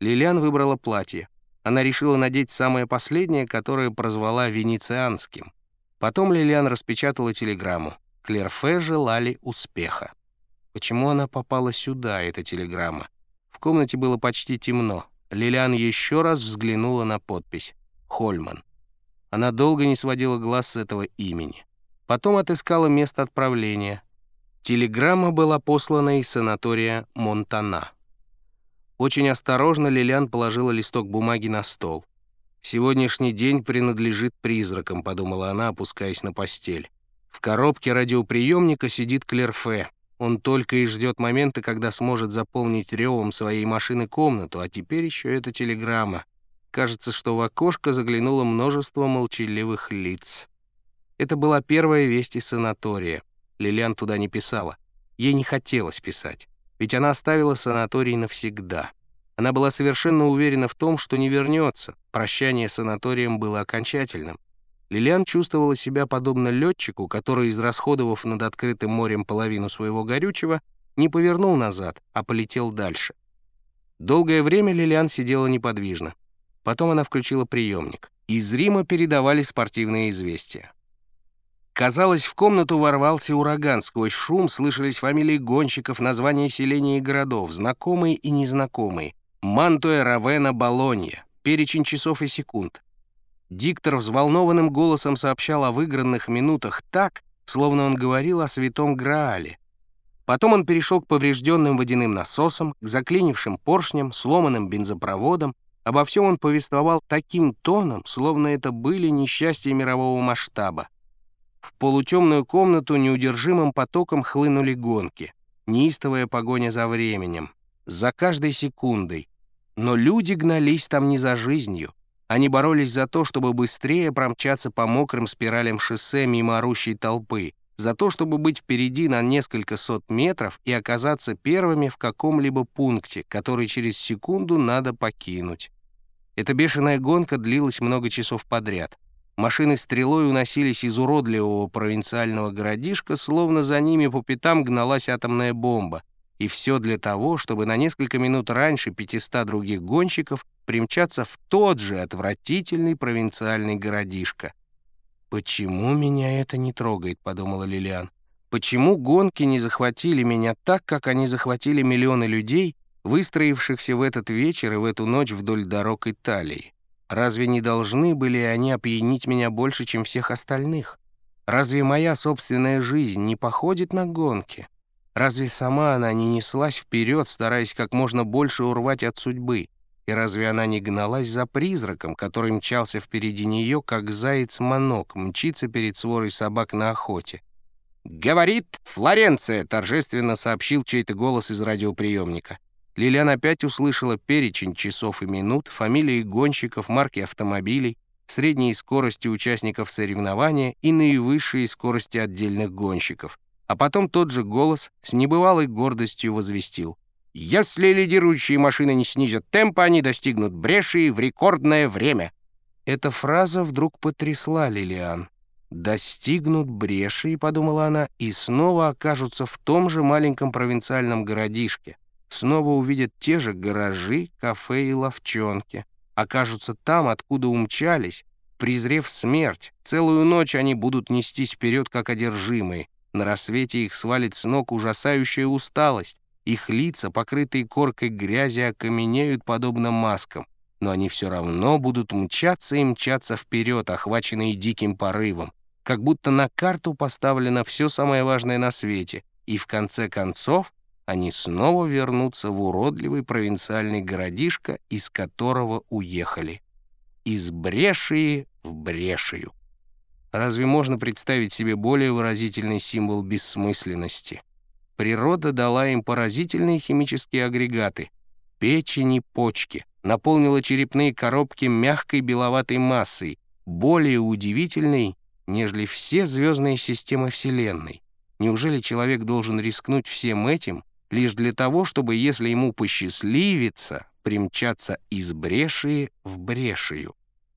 Лилиан выбрала платье. Она решила надеть самое последнее, которое прозвала венецианским. Потом Лилиан распечатала телеграмму. Клерфе желали успеха. Почему она попала сюда, эта телеграмма? В комнате было почти темно. Лилиан еще раз взглянула на подпись. Хольман. Она долго не сводила глаз с этого имени. Потом отыскала место отправления. Телеграмма была послана из санатория Монтана. Очень осторожно Лилиан положила листок бумаги на стол. «Сегодняшний день принадлежит призракам», — подумала она, опускаясь на постель. В коробке радиоприемника сидит Клерфе. Он только и ждет момента, когда сможет заполнить ревом своей машины комнату, а теперь еще эта телеграмма. Кажется, что в окошко заглянуло множество молчаливых лиц. Это была первая весть из санатория. Лилиан туда не писала. Ей не хотелось писать, ведь она оставила санаторий навсегда. Она была совершенно уверена в том, что не вернется. Прощание с санаторием было окончательным. Лилиан чувствовала себя подобно летчику, который, израсходовав над открытым морем половину своего горючего, не повернул назад, а полетел дальше. Долгое время Лилиан сидела неподвижно. Потом она включила приемник. Из Рима передавали спортивные известия. Казалось, в комнату ворвался ураган. Сквозь шум слышались фамилии гонщиков, названия селений и городов, знакомые и незнакомые. Мантуэ, Равена, Болонья. Перечень часов и секунд. Диктор взволнованным голосом сообщал о выигранных минутах так, словно он говорил о святом Граале. Потом он перешел к поврежденным водяным насосам, к заклинившим поршням, сломанным бензопроводам. Обо всем он повествовал таким тоном, словно это были несчастья мирового масштаба. В полутемную комнату неудержимым потоком хлынули гонки, неистовая погоня за временем, за каждой секундой. Но люди гнались там не за жизнью, они боролись за то, чтобы быстрее промчаться по мокрым спиралям шоссе мимо орущей толпы, за то, чтобы быть впереди на несколько сот метров и оказаться первыми в каком-либо пункте, который через секунду надо покинуть. Эта бешеная гонка длилась много часов подряд. Машины стрелой уносились из уродливого провинциального городишка, словно за ними по пятам гналась атомная бомба, и все для того, чтобы на несколько минут раньше 500 других гонщиков примчаться в тот же отвратительный провинциальный городишко. «Почему меня это не трогает?» — подумала Лилиан. «Почему гонки не захватили меня так, как они захватили миллионы людей, выстроившихся в этот вечер и в эту ночь вдоль дорог Италии? Разве не должны были они опьянить меня больше, чем всех остальных? Разве моя собственная жизнь не походит на гонки?» Разве сама она не неслась вперед, стараясь как можно больше урвать от судьбы? И разве она не гналась за призраком, который мчался впереди нее, как заяц-манок мчится перед сворой собак на охоте? «Говорит Флоренция!» — торжественно сообщил чей-то голос из радиоприемника. Лилиан опять услышала перечень часов и минут, фамилии гонщиков, марки автомобилей, средние скорости участников соревнования и наивысшие скорости отдельных гонщиков — а потом тот же голос с небывалой гордостью возвестил. «Если лидирующие машины не снизят темпа, они достигнут бреши в рекордное время». Эта фраза вдруг потрясла Лилиан. «Достигнут бреши», — подумала она, «и снова окажутся в том же маленьком провинциальном городишке. Снова увидят те же гаражи, кафе и ловчонки. Окажутся там, откуда умчались, презрев смерть. Целую ночь они будут нестись вперед, как одержимые. На рассвете их свалит с ног ужасающая усталость. Их лица, покрытые коркой грязи, окаменеют подобно маскам. Но они все равно будут мчаться и мчаться вперед, охваченные диким порывом. Как будто на карту поставлено все самое важное на свете. И в конце концов они снова вернутся в уродливый провинциальный городишко, из которого уехали. Из Брешии в Брешию. Разве можно представить себе более выразительный символ бессмысленности? Природа дала им поразительные химические агрегаты — печень и почки, наполнила черепные коробки мягкой беловатой массой, более удивительной, нежели все звездные системы Вселенной. Неужели человек должен рискнуть всем этим лишь для того, чтобы, если ему посчастливится, примчаться из брешии в брешию?